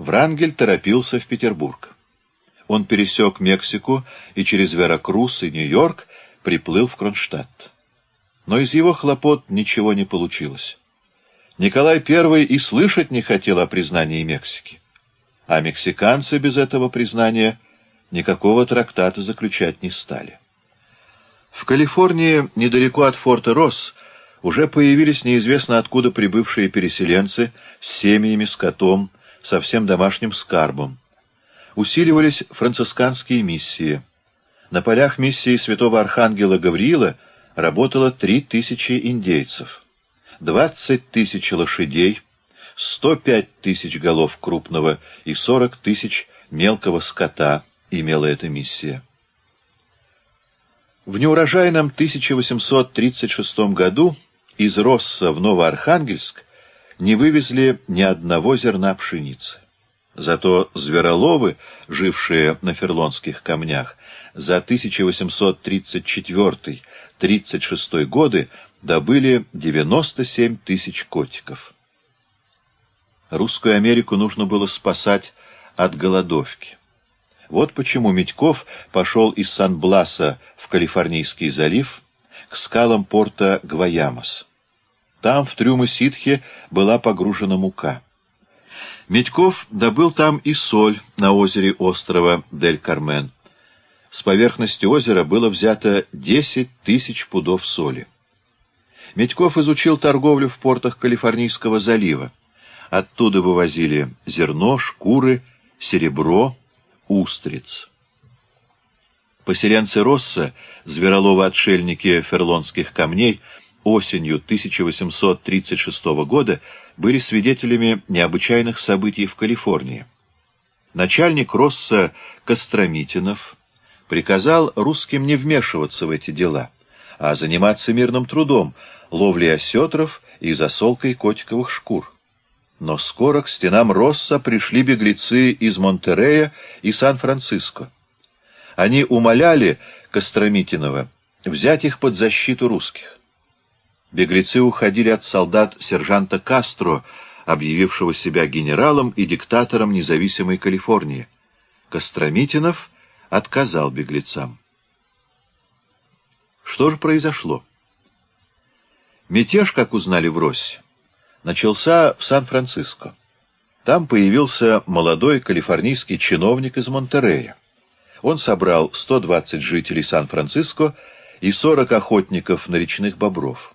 Врангель торопился в Петербург. Он пересек Мексику и через Веракрус и Нью-Йорк приплыл в Кронштадт. Но из его хлопот ничего не получилось. Николай I и слышать не хотел о признании Мексики. А мексиканцы без этого признания никакого трактата заключать не стали. В Калифорнии, недалеко от форта Росс, уже появились неизвестно откуда прибывшие переселенцы с семьями, скотом, со всем домашним скарбом. Усиливались францисканские миссии. На полях миссии святого архангела Гавриила работало три тысячи индейцев, двадцать тысяч лошадей, сто пять тысяч голов крупного и сорок тысяч мелкого скота имела эта миссия. В неурожайном 1836 году из Росса в Новоархангельск не вывезли ни одного зерна пшеницы. Зато звероловы, жившие на Ферлонских камнях, за 1834-36 годы добыли 97 тысяч котиков. Русскую Америку нужно было спасать от голодовки. Вот почему Митьков пошел из Сан-Бласа в Калифорнийский залив к скалам порта Гваямос. Там, в трюмы ситхи, была погружена мука. Медьков добыл там и соль на озере острова Дель-Кармен. С поверхности озера было взято 10 тысяч пудов соли. Медьков изучил торговлю в портах Калифорнийского залива. Оттуда вывозили зерно, шкуры, серебро, устриц. Поселенцы Росса, звероловы-отшельники ферлонских камней — осенью 1836 года были свидетелями необычайных событий в Калифорнии. Начальник Росса Костромитинов приказал русским не вмешиваться в эти дела, а заниматься мирным трудом, ловлей осетров и засолкой котиковых шкур. Но скоро к стенам Росса пришли беглецы из Монтерея и Сан-Франциско. Они умоляли Костромитинова взять их под защиту русских. Беглецы уходили от солдат сержанта Кастро, объявившего себя генералом и диктатором независимой Калифорнии. Костромитинов отказал беглецам. Что же произошло? Мятеж, как узнали в Россе, начался в Сан-Франциско. Там появился молодой калифорнийский чиновник из Монтерея. Он собрал 120 жителей Сан-Франциско и 40 охотников на речных бобров.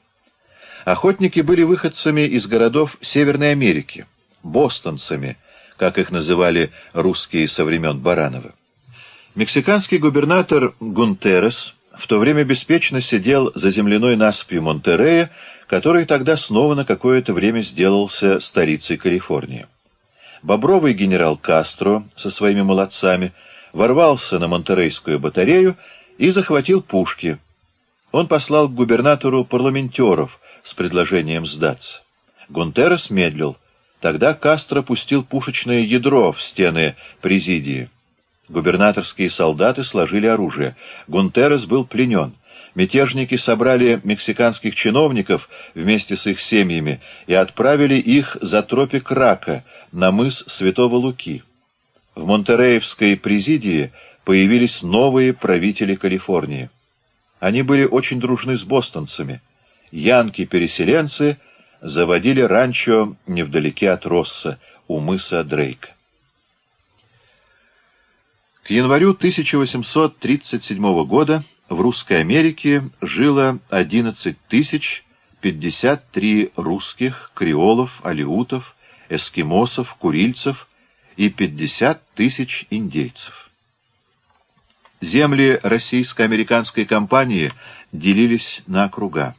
Охотники были выходцами из городов Северной Америки, бостонцами, как их называли русские со времен Баранова. Мексиканский губернатор Гунтерес в то время беспечно сидел за земляной насыпью Монтерея, который тогда снова на какое-то время сделался столицей Калифорнии. Бобровый генерал Кастро со своими молодцами ворвался на Монтерейскую батарею и захватил пушки. Он послал к губернатору парламентеров, с предложением сдаться. Гунтерес медлил. Тогда Кастро пустил пушечное ядро в стены президии. Губернаторские солдаты сложили оружие. Гунтерес был пленен. Мятежники собрали мексиканских чиновников вместе с их семьями и отправили их за тропик Рака на мыс Святого Луки. В Монтереевской президии появились новые правители Калифорнии. Они были очень дружны с бостонцами янки-переселенцы заводили ранчо невдалеке от Росса, у мыса Дрейка. К январю 1837 года в Русской Америке жило 11 тысяч 53 русских, креолов, алиутов, эскимосов, курильцев и 50 тысяч индейцев. Земли российско-американской компании делились на округа.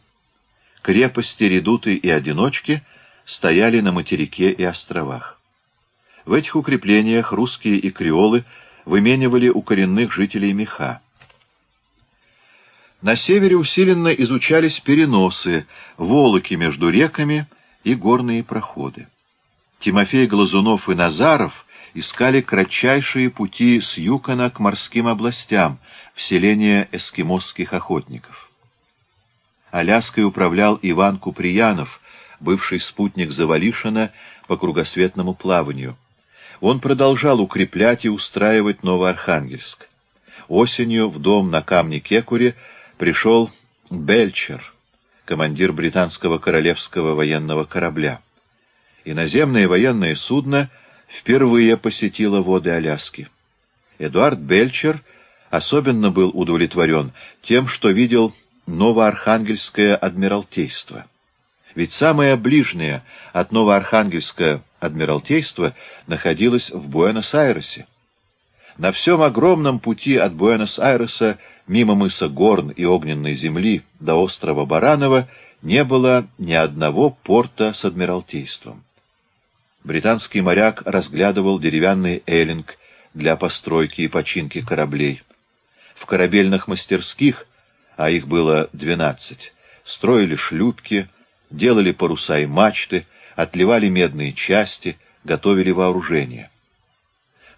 Крепости, редуты и одиночки стояли на материке и островах. В этих укреплениях русские и креолы выменивали у коренных жителей меха. На севере усиленно изучались переносы, волоки между реками и горные проходы. Тимофей Глазунов и Назаров искали кратчайшие пути с Юкона к морским областям, в селение эскимосских охотников. Аляской управлял Иван Куприянов, бывший спутник Завалишина по кругосветному плаванию. Он продолжал укреплять и устраивать Новоархангельск. Осенью в дом на камне Кекуре пришел Бельчер, командир британского королевского военного корабля. Иноземное военное судно впервые посетило воды Аляски. Эдуард Бельчер особенно был удовлетворен тем, что видел Новоархангельское адмиралтейство. Ведь самое ближнее от Новоархангельска адмиралтейство находилось в Буэнос-Айресе. На всем огромном пути от Буэнос-Айреса мимо мыса Горн и Огненной земли до острова Баранова не было ни одного порта с адмиралтейством. Британский моряк разглядывал деревянный эллинг для постройки и починки кораблей. В корабельных мастерских, а их было двенадцать, строили шлюпки, делали паруса и мачты, отливали медные части, готовили вооружение.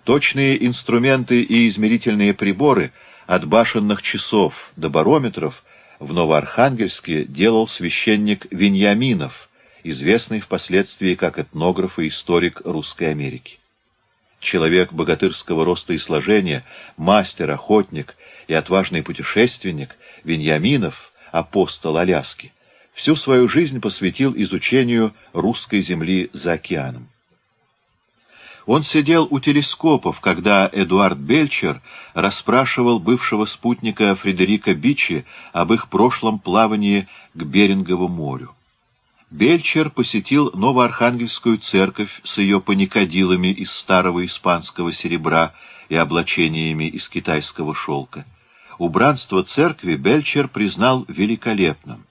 Точные инструменты и измерительные приборы от башенных часов до барометров в Новоархангельске делал священник Веньяминов, известный впоследствии как этнограф и историк Русской Америки. Человек богатырского роста и сложения, мастер, охотник и отважный путешественник, Веньяминов, апостол Аляски, всю свою жизнь посвятил изучению русской земли за океаном. Он сидел у телескопов, когда Эдуард Бельчер расспрашивал бывшего спутника Фредерика Бичи об их прошлом плавании к Берингову морю. Бельчер посетил Новоархангельскую церковь с ее паникадилами из старого испанского серебра и облачениями из китайского шелка. Убранство церкви Бельчер признал великолепным.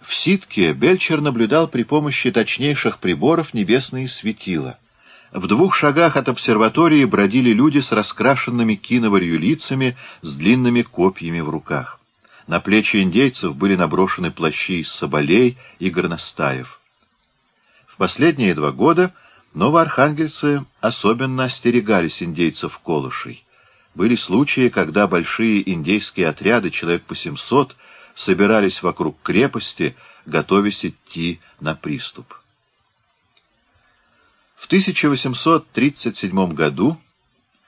В Ситке Бельчер наблюдал при помощи точнейших приборов небесные светила — в двух шагах от обсерватории бродили люди с раскрашенными киноварью лицами, с длинными копьями в руках. На плечи индейцев были наброшены плащи из соболей и горностаев. В последние два года новоархангельцы особенно остерегались индейцев-колышей. Были случаи, когда большие индейские отряды, человек по 700, собирались вокруг крепости, готовясь идти на приступ. В 1837 году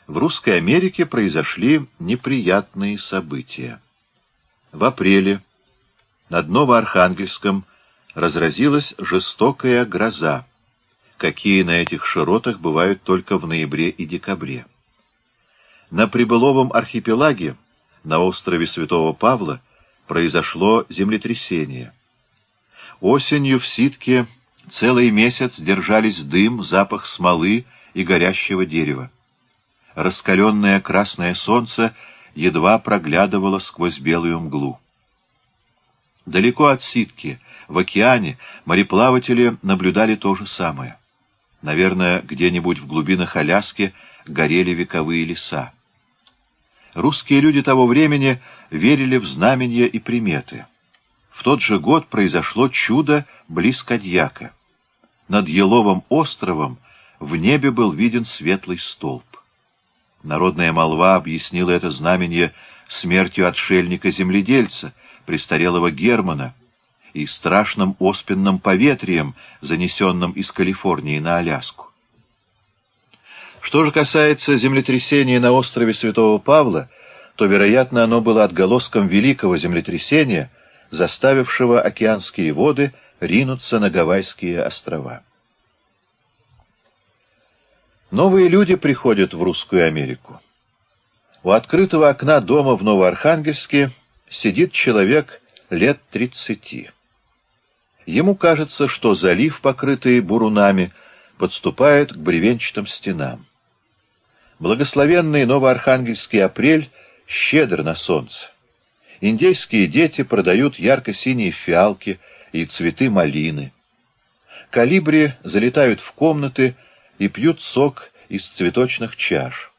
в Русской Америке произошли неприятные события. В апреле над Новоархангельском разразилась жестокая гроза, какие на этих широтах бывают только в ноябре и декабре. На Прибыловом архипелаге, на острове Святого Павла, произошло землетрясение. Осенью в Ситке Целый месяц держались дым, запах смолы и горящего дерева. Раскаленное красное солнце едва проглядывало сквозь белую мглу. Далеко от ситки, в океане, мореплаватели наблюдали то же самое. Наверное, где-нибудь в глубинах Аляски горели вековые леса. Русские люди того времени верили в знамения и приметы. В тот же год произошло чудо близ Кадьяка. Над Еловым островом в небе был виден светлый столб. Народная молва объяснила это знамение смертью отшельника-земледельца, престарелого Германа, и страшным оспенным поветрием, занесенным из Калифорнии на Аляску. Что же касается землетрясения на острове Святого Павла, то, вероятно, оно было отголоском великого землетрясения, заставившего океанские воды ринуться на Гавайские острова. Новые люди приходят в Русскую Америку. У открытого окна дома в Новоархангельске сидит человек лет тридцати. Ему кажется, что залив, покрытый бурунами, подступает к бревенчатым стенам. Благословенный новоархангельский апрель щедр на солнце. Индейские дети продают ярко-синие фиалки и цветы малины. Калибри залетают в комнаты и пьют сок из цветочных чаш.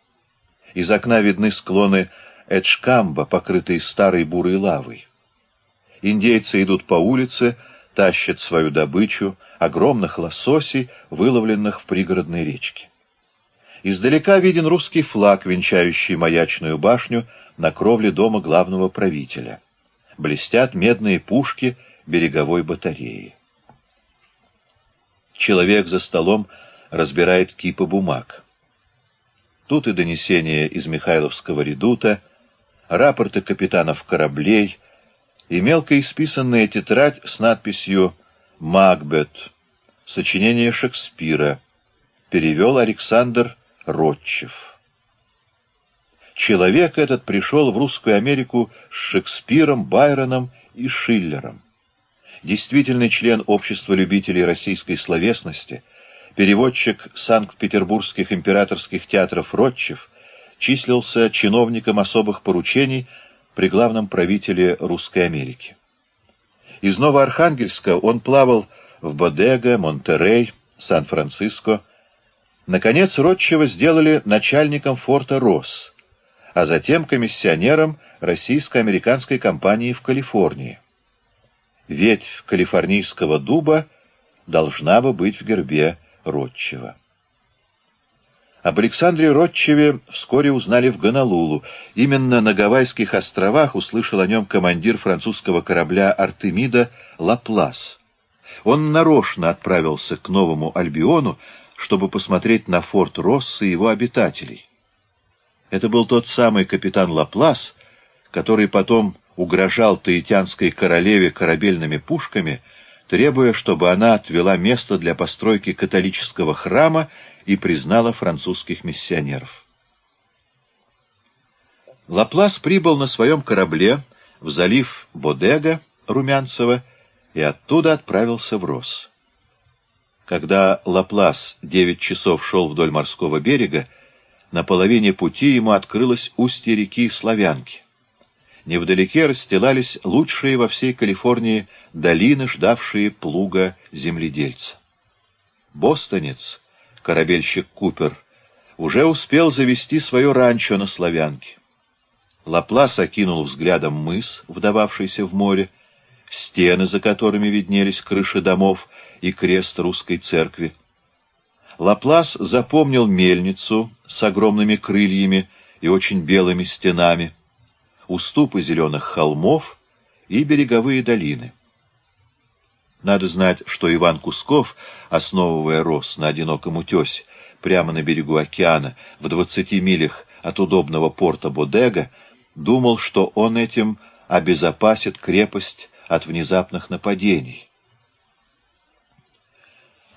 Из окна видны склоны Эджкамба, покрытые старой бурой лавой. Индейцы идут по улице, тащат свою добычу, огромных лососей, выловленных в пригородной речке. Издалека виден русский флаг, венчающий маячную башню на кровле дома главного правителя. Блестят медные пушки береговой батареи. Человек за столом разбирает кипы бумаг. Тут и донесения из Михайловского редута, рапорты капитанов кораблей и мелко исписанная тетрадь с надписью «Макбет», сочинение Шекспира, перевел Александр Ротчев. Человек этот пришел в Русскую Америку с Шекспиром, Байроном и Шиллером. Действительный член общества любителей российской словесности, переводчик Санкт-Петербургских императорских театров Ротчев, числился чиновником особых поручений при главном правителе Русской Америки. Из Новоархангельска он плавал в Бодега, Монтерей, Сан-Франциско. Наконец, Ротчева сделали начальником форта Росс, а затем комиссионером российско-американской компании в Калифорнии. Ветвь калифорнийского дуба должна бы быть в гербе Ротчева. Об Александре Ротчеве вскоре узнали в Гонолулу. Именно на Гавайских островах услышал о нем командир французского корабля «Артемида» Лаплас. Он нарочно отправился к Новому Альбиону, чтобы посмотреть на форт Росса и его обитателей. Это был тот самый капитан Лаплас, который потом угрожал таитянской королеве корабельными пушками, требуя, чтобы она отвела место для постройки католического храма и признала французских миссионеров. Лаплас прибыл на своем корабле в залив Бодега, Румянцева, и оттуда отправился в Рос. Когда Лаплас девять часов шел вдоль морского берега, на половине пути ему открылось устье реки Славянки. Невдалеке расстилались лучшие во всей Калифорнии долины, ждавшие плуга земледельца. Бостонец, корабельщик Купер, уже успел завести свое ранчо на Славянке. Лаплас окинул взглядом мыс, вдававшийся в море, стены, за которыми виднелись крыши домов и крест русской церкви. Лаплас запомнил мельницу с огромными крыльями и очень белыми стенами, уступы зеленых холмов и береговые долины. Надо знать, что Иван Кусков, основывая Рос на одиноком утесе, прямо на берегу океана, в двадцати милях от удобного порта Бодега, думал, что он этим обезопасит крепость от внезапных нападений.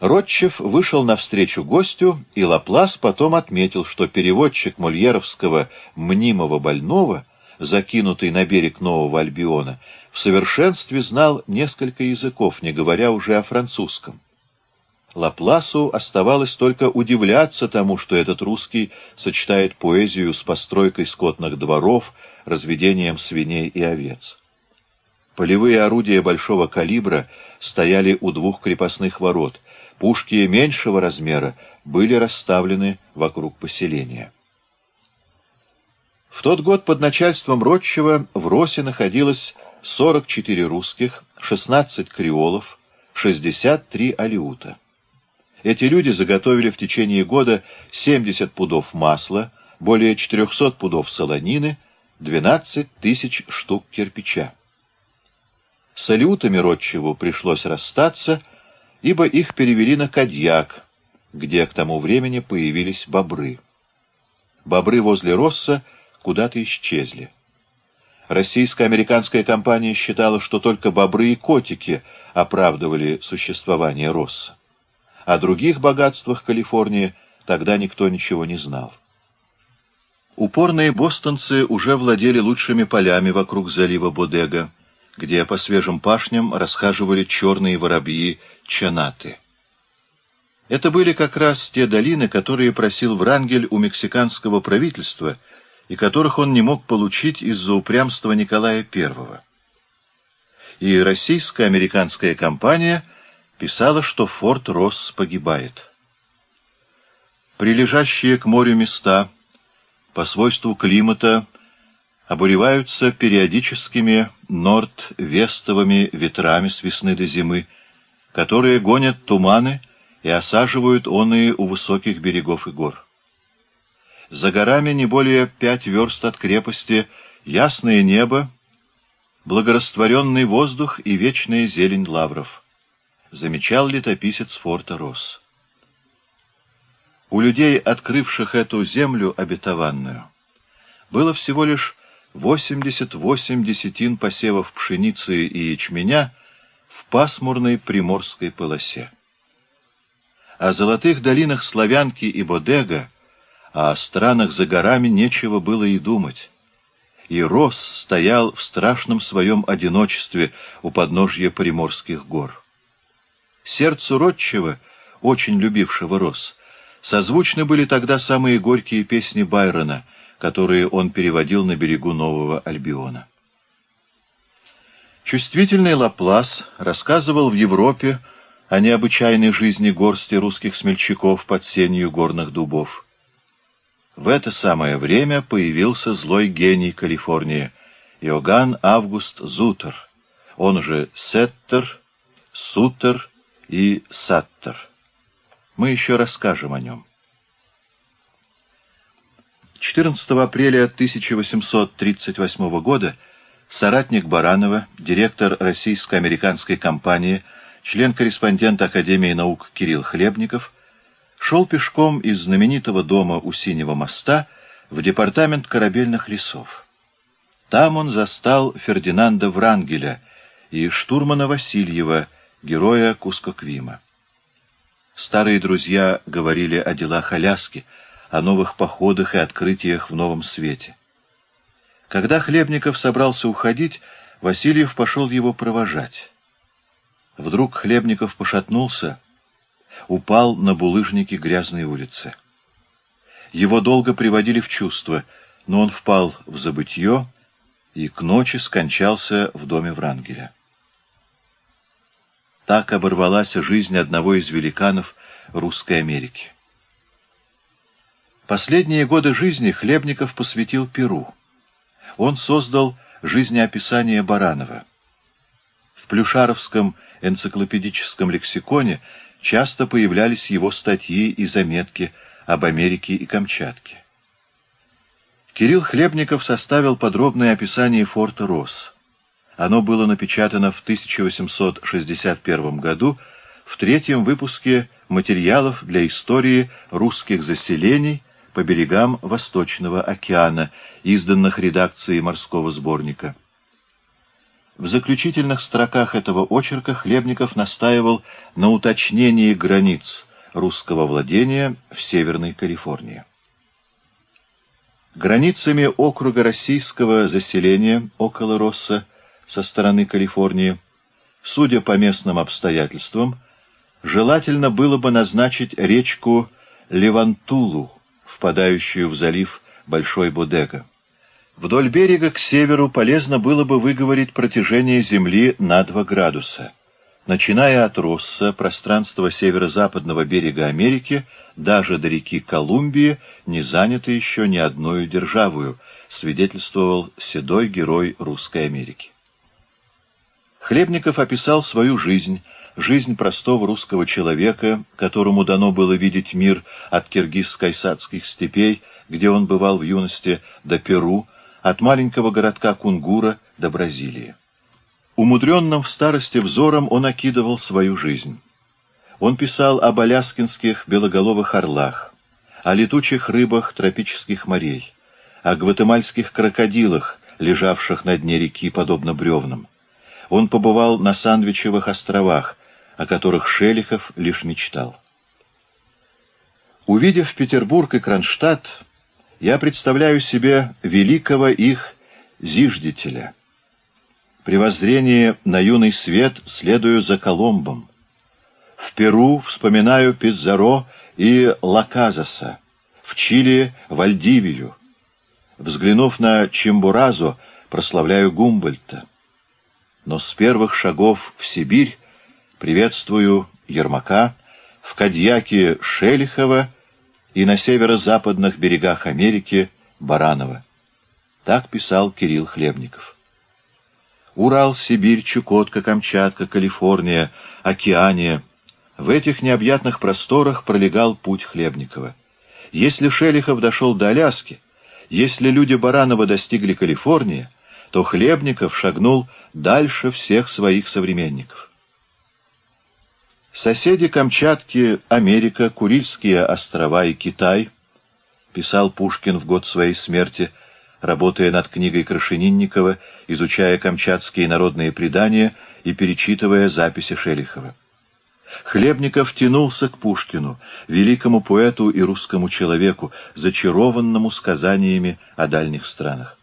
Ротчев вышел навстречу гостю, и Лаплас потом отметил, что переводчик мольеровского «мнимого больного», закинутый на берег Нового Альбиона, в совершенстве знал несколько языков, не говоря уже о французском. Лапласу оставалось только удивляться тому, что этот русский сочетает поэзию с постройкой скотных дворов, разведением свиней и овец. Полевые орудия большого калибра стояли у двух крепостных ворот. Пушки меньшего размера были расставлены вокруг поселения. В тот год под начальством Ротчева в Росе находилось 44 русских, 16 креолов, 63 алиута. Эти люди заготовили в течение года 70 пудов масла, более 400 пудов солонины, 12 тысяч штук кирпича. С алютами Ротчеву пришлось расстаться, ибо их перевели на Кадьяк, где к тому времени появились бобры. Бобры возле Росса куда-то исчезли. Российско-американская компания считала, что только бобры и котики оправдывали существование Росса. О других богатствах Калифорнии тогда никто ничего не знал. Упорные бостонцы уже владели лучшими полями вокруг залива Бодега, где по свежим пашням расхаживали черные воробьи-чанаты. Это были как раз те долины, которые просил Врангель у мексиканского правительства и которых он не мог получить из-за упрямства Николая I. И российско-американская компания писала, что форт Росс погибает. Прилежащие к морю места, по свойству климата, обуреваются периодическими норд-вестовыми ветрами с весны до зимы, которые гонят туманы и осаживают оные у высоких берегов и гор. За горами не более пять верст от крепости ясное небо, благорастворенный воздух и вечная зелень лавров. Замечал летописец форта Росс. У людей, открывших эту землю обетованную, было всего лишь 88 десятин посевов пшеницы и ячменя в пасмурной приморской полосе. О золотых долинах Славянки и Бодега, а о странах за горами нечего было и думать. И Рос стоял в страшном своем одиночестве у подножья Приморских гор. Сердцу Ротчева, очень любившего Рос, созвучны были тогда самые горькие песни Байрона, которые он переводил на берегу Нового Альбиона. Чувствительный Лаплас рассказывал в Европе о необычайной жизни горсти русских смельчаков под сенью горных дубов. В это самое время появился злой гений Калифорнии, Иоганн Август Зутер, он же Сеттер, Сутер и Саттер. Мы еще расскажем о нем. 14 апреля 1838 года соратник Баранова, директор российско-американской компании, член-корреспондент Академии наук Кирилл Хлебников, шел пешком из знаменитого дома у Синего моста в департамент корабельных лесов. Там он застал Фердинанда Врангеля и штурмана Васильева, героя Кускоквима. Старые друзья говорили о делах Аляски, о новых походах и открытиях в новом свете. Когда Хлебников собрался уходить, Васильев пошел его провожать. Вдруг Хлебников пошатнулся, упал на булыжники грязной улицы. Его долго приводили в чувство, но он впал в забытье и к ночи скончался в доме Врангеля. Так оборвалась жизнь одного из великанов русской Америки. Последние годы жизни Хлебников посвятил Перу он создал жизнеописание Баранова. В Плюшаровском энциклопедическом лексиконе часто появлялись его статьи и заметки об Америке и Камчатке. Кирилл Хлебников составил подробное описание форта Росс. Оно было напечатано в 1861 году в третьем выпуске материалов для истории русских заселений по берегам Восточного океана, изданных редакцией морского сборника. В заключительных строках этого очерка Хлебников настаивал на уточнении границ русского владения в Северной Калифорнии. Границами округа российского заселения около Росса со стороны Калифорнии, судя по местным обстоятельствам, желательно было бы назначить речку Левантулу, впадающую в залив Большой Бодега. Вдоль берега к северу полезно было бы выговорить протяжение Земли на 2 градуса. Начиная от Росса, пространство северо-западного берега Америки, даже до реки Колумбии, не занято еще ни одной державою, свидетельствовал седой герой русской Америки. Хлебников описал свою жизнь, жизнь простого русского человека, которому дано было видеть мир от киргиз-кайсадских степей, где он бывал в юности, до Перу, от маленького городка Кунгура до Бразилии. Умудренным в старости взором он окидывал свою жизнь. Он писал об аляскинских белоголовых орлах, о летучих рыбах тропических морей, о гватемальских крокодилах, лежавших на дне реки, подобно бревнам. Он побывал на Сандвичевых островах, о которых Шелихов лишь мечтал. Увидев Петербург и Кронштадт, я представляю себе великого их зиждителя. При воззрении на юный свет следую за Коломбом. В Перу вспоминаю Пизаро и Лаказаса, в Чили — Вальдивию. Взглянув на Чимбуразо, прославляю Гумбольта. Но с первых шагов в Сибирь приветствую Ермака, в Кадьяке Шелихова и на северо-западных берегах Америки Баранова. Так писал Кирилл Хлебников. Урал, Сибирь, Чукотка, Камчатка, Калифорния, Океания. В этих необъятных просторах пролегал путь Хлебникова. Если Шелихов дошел до Аляски, если люди Баранова достигли Калифорнии, то Хлебников шагнул дальше всех своих современников. Соседи Камчатки, Америка, Курильские острова и Китай, писал Пушкин в год своей смерти, работая над книгой Крашенинникова, изучая камчатские народные предания и перечитывая записи Шелихова. Хлебников тянулся к Пушкину, великому поэту и русскому человеку, зачарованному сказаниями о дальних странах.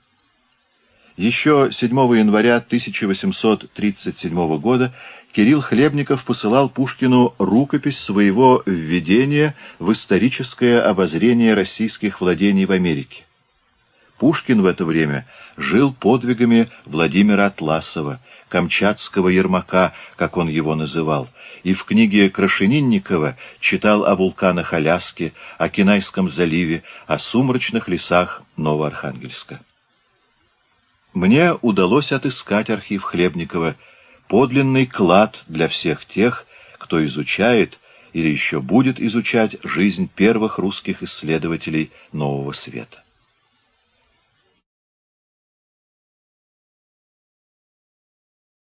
Еще 7 января 1837 года Кирилл Хлебников посылал Пушкину рукопись своего введения в историческое обозрение российских владений в Америке. Пушкин в это время жил подвигами Владимира Атласова, камчатского Ермака, как он его называл, и в книге Крашенинникова читал о вулканах Аляски, о Кинайском заливе, о сумрачных лесах Новоархангельска. Мне удалось отыскать архив Хлебникова, подлинный клад для всех тех, кто изучает или еще будет изучать жизнь первых русских исследователей Нового Света.